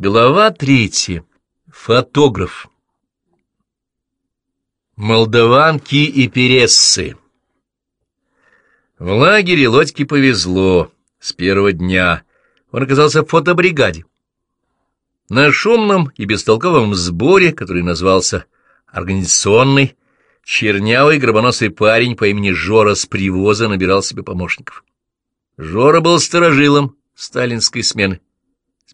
Глава третья. Фотограф. Молдаванки и перессы. В лагере Лодьке повезло с первого дня. Он оказался в фотобригаде. На шумном и бестолковом сборе, который назывался «Организационный», чернявый гробоносый парень по имени Жора с привоза набирал себе помощников. Жора был сторожилом сталинской смены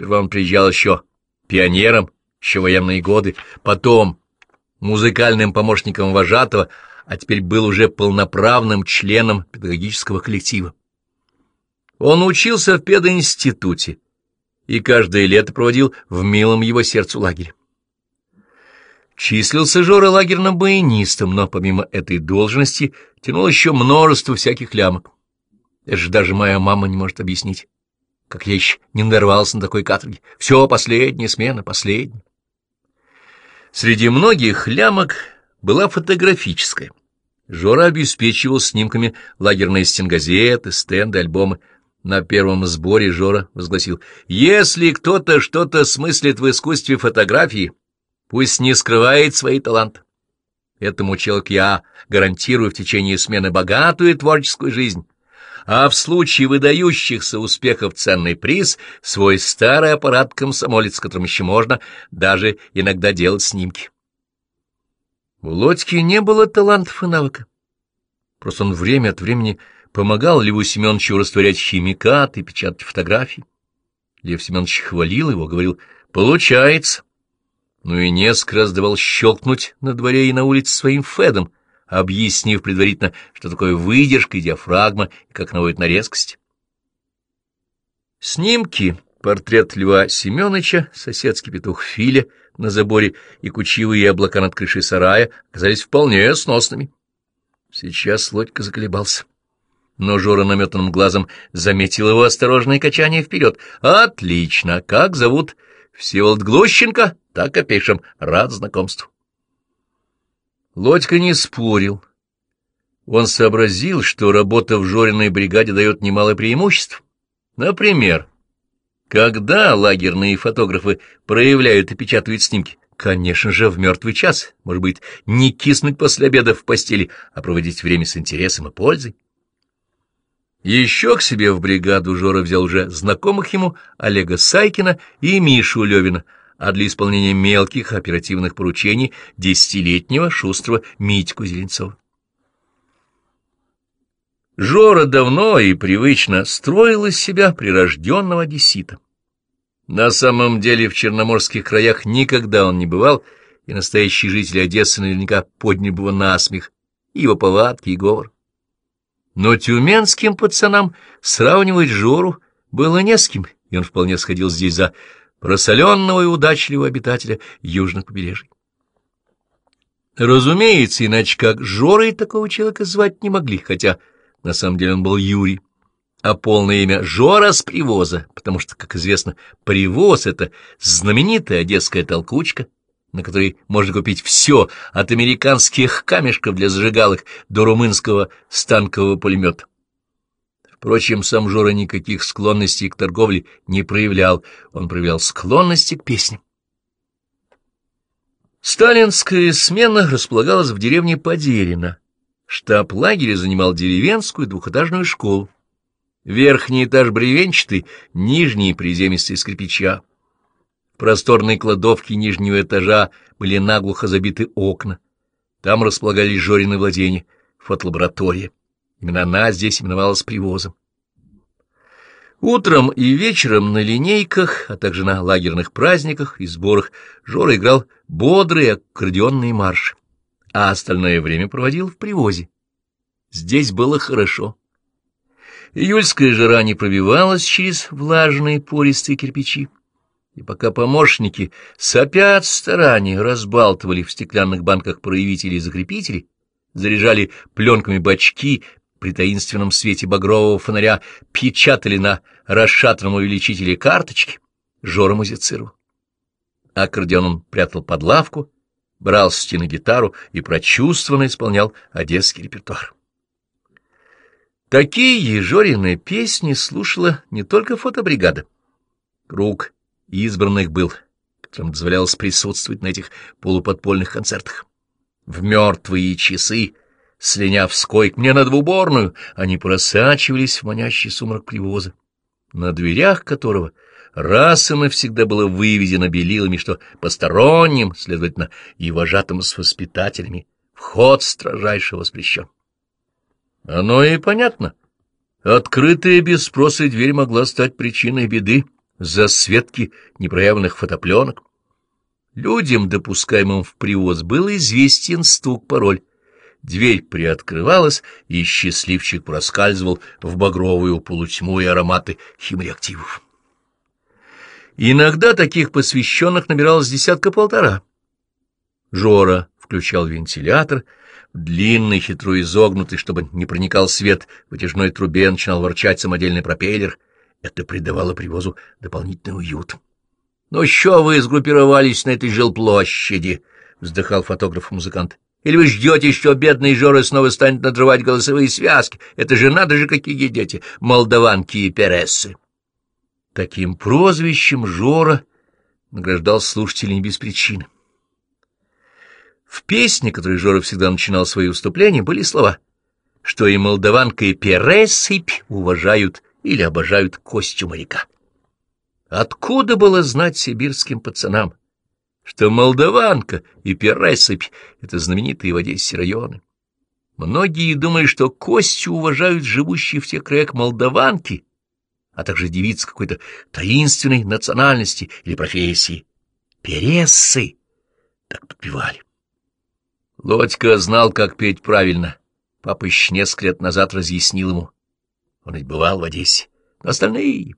Сперва он приезжал еще пионером, еще военные годы, потом музыкальным помощником вожатого, а теперь был уже полноправным членом педагогического коллектива. Он учился в пединституте и каждое лето проводил в милом его сердцу лагере. Числился Жора лагерным баянистом, но помимо этой должности тянул еще множество всяких лямок. Это же даже моя мама не может объяснить как я еще не нарвался на такой каторге. Все, последняя смена, последняя. Среди многих лямок была фотографическая. Жора обеспечивал снимками лагерные стенгазеты, стенды, альбомы. На первом сборе Жора возгласил, «Если кто-то что-то смыслит в искусстве фотографии, пусть не скрывает свои таланты. Этому человеку я гарантирую в течение смены богатую творческую жизнь» а в случае выдающихся успехов ценный приз — свой старый аппарат-комсомолец, с которым еще можно даже иногда делать снимки. У Лодьки не было талантов и навыка. Просто он время от времени помогал Льву Семеновичу растворять химикаты, печатать фотографии. Лев Семенович хвалил его, говорил «получается». Ну и несколько раз давал щелкнуть на дворе и на улице своим Федом — объяснив предварительно, что такое выдержка и диафрагма, и как наводит на резкость. Снимки, портрет Льва Семеновича, соседский петух Филя на заборе и кучевые облака над крышей сарая оказались вполне сносными. Сейчас Лодька заколебался. Но Жора наметанным глазом заметил его осторожное качание вперед. «Отлично! Как зовут?» «Всеволод Глущенко?» «Так опишем. Рад знакомству». Лодька не спорил. Он сообразил, что работа в Жориной бригаде дает немало преимуществ. Например, когда лагерные фотографы проявляют и печатают снимки, конечно же, в мертвый час, может быть, не киснуть после обеда в постели, а проводить время с интересом и пользой. Еще к себе в бригаду Жора взял уже знакомых ему Олега Сайкина и Мишу Левина — а для исполнения мелких оперативных поручений десятилетнего шустрого Митьку Зеленцова. Жора давно и привычно строил из себя прирожденного одессита. На самом деле в черноморских краях никогда он не бывал, и настоящие жители Одессы наверняка подняли бы его насмех, и его повадки, и говор. Но тюменским пацанам сравнивать Жору было не с кем, и он вполне сходил здесь за просоленного и удачливого обитателя южных побережий. Разумеется, иначе как Жорой такого человека звать не могли, хотя на самом деле он был Юрий, а полное имя Жора с привоза, потому что, как известно, привоз — это знаменитая одесская толкучка, на которой можно купить все, от американских камешков для зажигалок до румынского станкового пулемета. Впрочем, сам Жора никаких склонностей к торговле не проявлял, он проявлял склонности к песням. Сталинская смена располагалась в деревне Подерина. Штаб лагеря занимал деревенскую двухэтажную школу. Верхний этаж бревенчатый, нижний приземистый из кирпича. В просторной кладовке нижнего этажа были наглухо забиты окна. Там располагались Жорины владения, фотолаборатория. Именно она здесь именовалась привозом. Утром и вечером на линейках, а также на лагерных праздниках и сборах Жора играл бодрые аккордеонные марши, а остальное время проводил в привозе. Здесь было хорошо. Июльская жара не пробивалась через влажные пористые кирпичи, и пока помощники, сопят старания, разбалтывали в стеклянных банках проявителей и закрепителей, заряжали пленками бачки, при таинственном свете багрового фонаря печатали на расшатанном увеличителе карточки, Жора музицировал. Аккордеон он прятал под лавку, брал с стены гитару и прочувствованно исполнял одесский репертуар. Такие Жорины песни слушала не только фотобригада. Круг избранных был, которым дозволялось присутствовать на этих полуподпольных концертах. В мертвые часы, слиняв с койк мне на двуборную, они просачивались в манящий сумрак привоза, на дверях которого раз и навсегда было выведено белилами, что посторонним, следовательно, и вожатым с воспитателями, вход строжайше воспрещен. Оно и понятно. Открытая без спроса дверь могла стать причиной беды за светки непроявленных фотопленок. Людям, допускаемым в привоз, был известен стук-пароль. Дверь приоткрывалась, и счастливчик проскальзывал в багровую полутьму и ароматы химреактивов. Иногда таких посвященных набиралось десятка-полтора. Жора включал вентилятор, длинный, хитро изогнутый, чтобы не проникал свет, в вытяжной трубе начинал ворчать самодельный пропеллер. Это придавало привозу дополнительный уют. — Ну, что вы сгруппировались на этой жилплощади? — вздыхал фотограф-музыкант. — Или вы ждете, что бедный Жора снова станет надрывать голосовые связки? Это же надо же, какие дети, молдаванки и перессы! Таким прозвищем Жора награждал слушателей не без причины. В песне, которой Жора всегда начинал свои выступления, были слова, что и молдаванка, и пересыпь уважают или обожают костью моряка. Откуда было знать сибирским пацанам, что молдаванка и пересыпь — это знаменитые в Одессе районы? Многие думали, что костью уважают живущие в тех краях молдаванки — а также девиц какой-то таинственной национальности или профессии. Перессы! Так подпевали. Лодька знал, как петь правильно. Папа еще несколько лет назад разъяснил ему. Он ведь бывал в Одессе. Но остальные...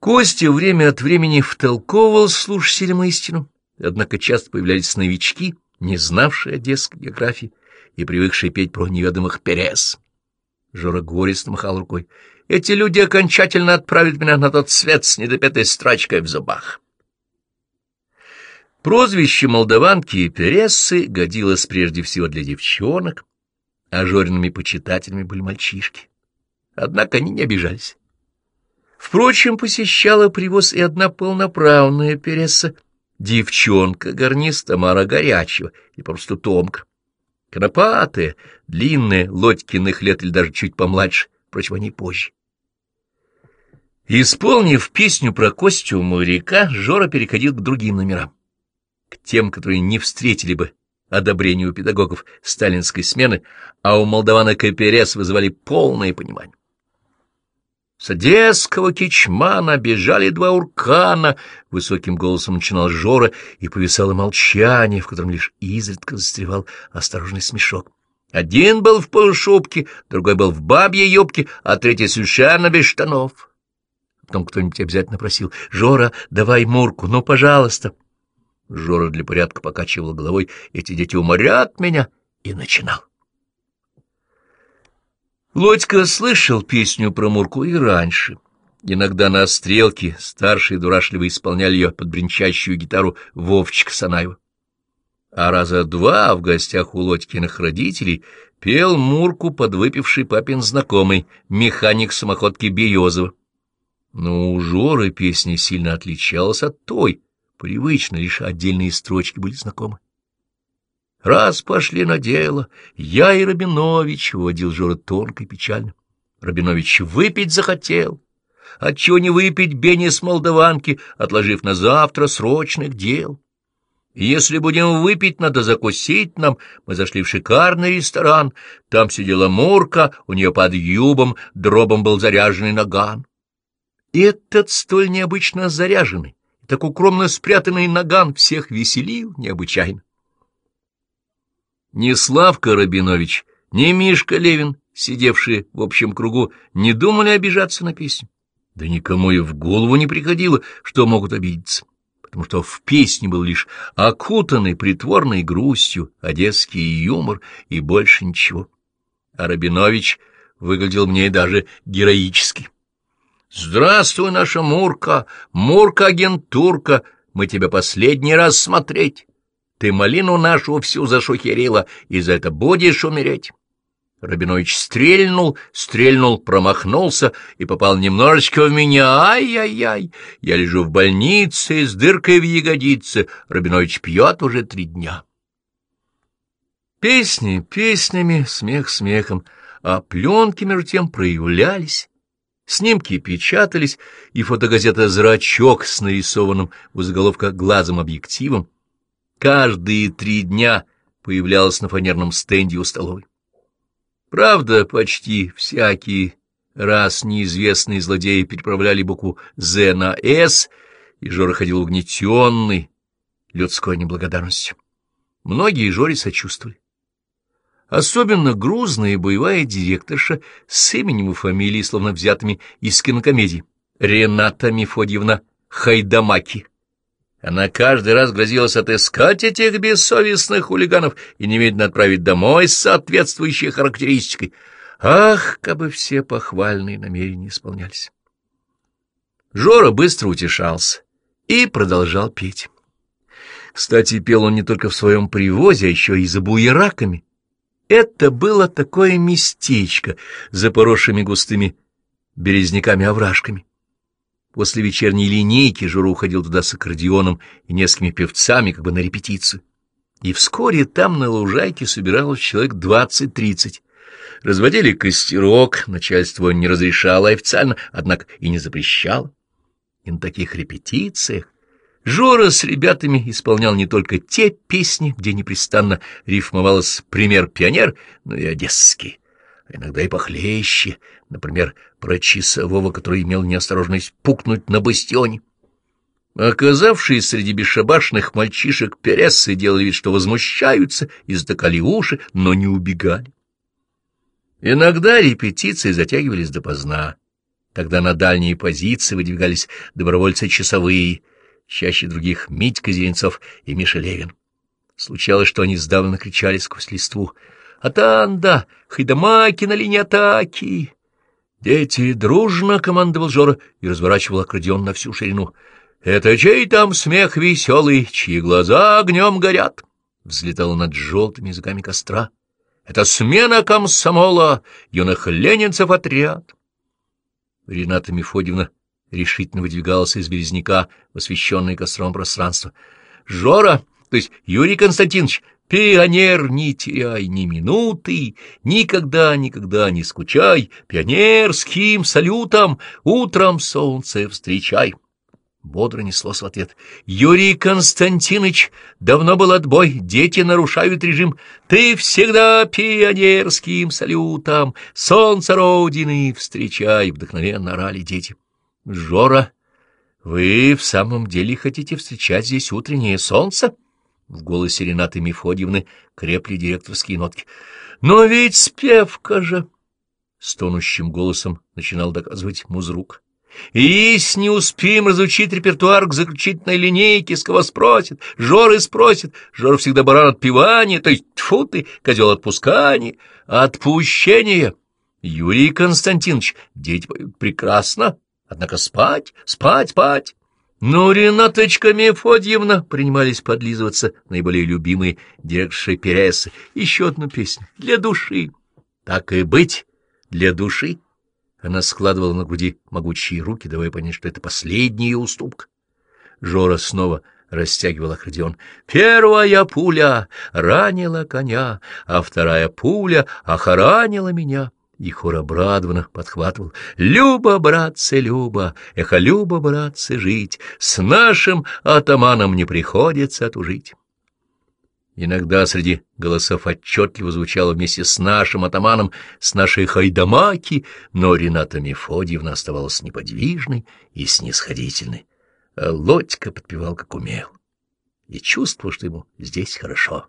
Костя время от времени втолковывал слушателям истину, однако часто появлялись новички, не знавшие одесской географии и привыкшие петь про неведомых перес. Жора горестно махал рукой. Эти люди окончательно отправят меня на тот свет с недопетой строчкой в зубах. Прозвище молдаванки и перессы годилось прежде всего для девчонок, а Жориными почитателями были мальчишки. Однако они не обижались. Впрочем, посещала привоз и одна полноправная пересса, девчонка гарнист Тамара Горячего, и просто Томка. Конопатая, длинная, Лодькиных лет или даже чуть помладше, впрочем, они позже. Исполнив песню про Костю моряка, Жора переходил к другим номерам, к тем, которые не встретили бы одобрения у педагогов сталинской смены, а у молдавана Каперес вызывали полное понимание. С одесского кичмана бежали два уркана, — высоким голосом начинал Жора, и повисало молчание, в котором лишь изредка застревал осторожный смешок. Один был в полушубке, другой был в бабьей юбке, а третий совершенно без штанов. Потом кто-нибудь обязательно просил, «Жора, давай Мурку, ну, пожалуйста». Жора для порядка покачивал головой, «Эти дети уморят меня», и начинал. Лодька слышал песню про Мурку и раньше. Иногда на стрелке старшие дурашливо исполняли ее под бренчащую гитару Вовчика Санаева. А раза два в гостях у Лодькиных родителей пел Мурку подвыпивший папин знакомый, механик самоходки Березова. Но у Жоры песня сильно отличалась от той, привычно, лишь отдельные строчки были знакомы. Раз пошли на дело, я и Рабинович, — вводил Жора тонко и печально. Рабинович выпить захотел. Отчего не выпить Бенни с молдаванки, отложив на завтра срочных дел? Если будем выпить, надо закусить нам. Мы зашли в шикарный ресторан. Там сидела Мурка, у нее под юбом дробом был заряженный наган. Этот столь необычно заряженный, так укромно спрятанный наган всех веселил необычайно. Ни Славка Рабинович, ни Мишка Левин, сидевшие в общем кругу, не думали обижаться на песню. Да никому и в голову не приходило, что могут обидеться, потому что в песне был лишь окутанный притворной грустью одесский юмор и больше ничего. А Рабинович выглядел мне даже героически. «Здравствуй, наша Мурка, Мурка-агентурка, мы тебя последний раз смотреть. Ты малину нашу всю зашухерила, и за это будешь умереть». Рабинович стрельнул, стрельнул, промахнулся и попал немножечко в меня. Ай-яй-яй! Я лежу в больнице с дыркой в ягодице. Рабинович пьет уже три дня. Песни песнями, смех смехом, а пленки между тем проявлялись. Снимки печатались, и фотогазета «Зрачок» с нарисованным у заголовка глазом объективом каждые три дня появлялась на фанерном стенде у столовой. Правда, почти всякий раз неизвестные злодеи переправляли букву «З» на «С», и Жора ходил угнетенный людской неблагодарностью. Многие Жоре сочувствовали. Особенно грузная боевая директорша с именем и фамилией, словно взятыми из кинокомедии, Рената Мефодьевна Хайдамаки. Она каждый раз грозилась отыскать этих бессовестных хулиганов и немедленно отправить домой с соответствующей характеристикой. Ах, как бы все похвальные намерения исполнялись! Жора быстро утешался и продолжал петь. Кстати, пел он не только в своем привозе, а еще и за буераками. Это было такое местечко за поросшими густыми березняками-овражками. После вечерней линейки Жура уходил туда с аккордеоном и несколькими певцами, как бы на репетицию. И вскоре там на лужайке собиралось человек двадцать-тридцать. Разводили костерок, начальство не разрешало официально, однако и не запрещало. И на таких репетициях Жора с ребятами исполнял не только те песни, где непрестанно рифмовалось «Пример пионер», но и одесские, иногда и похлеще, например, про часового, который имел неосторожность пукнуть на бастионе. Оказавшись среди бесшабашных мальчишек, перессы делали вид, что возмущаются, и затыкали уши, но не убегали. Иногда репетиции затягивались допоздна. Тогда на дальние позиции выдвигались добровольцы-часовые — чаще других Митька Зеленцов и Миша Левин. Случалось, что они сдавленно кричали сквозь листву «Атанда! Хайдамаки на линии атаки!» «Дети, дружно!» — командовал Жора и разворачивал аккордеон на всю ширину. «Это чей там смех веселый, чьи глаза огнем горят?» Взлетала над желтыми языками костра. «Это смена комсомола, юных ленинцев отряд!» Рената Мефодьевна решительно выдвигался из березняка в костром пространство. — Жора, то есть Юрий Константинович, пионер, не теряй ни минуты, никогда, никогда не скучай, пионерским салютом утром солнце встречай. Бодро неслось в ответ. «Юрий Константинович, давно был отбой, дети нарушают режим. Ты всегда пионерским салютом, солнце Родины встречай!» Вдохновенно орали дети. Жора, вы в самом деле хотите встречать здесь утреннее солнце? В голосе Ренаты Мефодьевны крепли директорские нотки. Но ведь спевка же! Стонущим голосом начинал доказывать музрук. Если не успеем разучить репертуар к заключительной линейке, с кого спросит, Жоры спросит, Жора всегда баран отпевания, то есть тьфу ты, козел отпускания, отпущения. Юрий Константинович, дети прекрасно, Однако спать, спать, спать. Но Ренаточка Мефодьевна принимались подлизываться наиболее любимые директорши Пересы. Еще одну песню для души. Так и быть, для души. Она складывала на груди могучие руки, давая понять, что это последняя уступка. Жора снова растягивал аккордеон. Первая пуля ранила коня, а вторая пуля охранила меня. И хор обрадованно подхватывал. «Люба, братцы, Люба, эхо, Люба, братцы, жить, с нашим атаманом не приходится тужить». Иногда среди голосов отчетливо звучало вместе с нашим атаманом, с нашей хайдамаки, но Рената Мефодьевна оставалась неподвижной и снисходительной, а Лодька подпевал, как умел, и чувствовал, что ему здесь хорошо.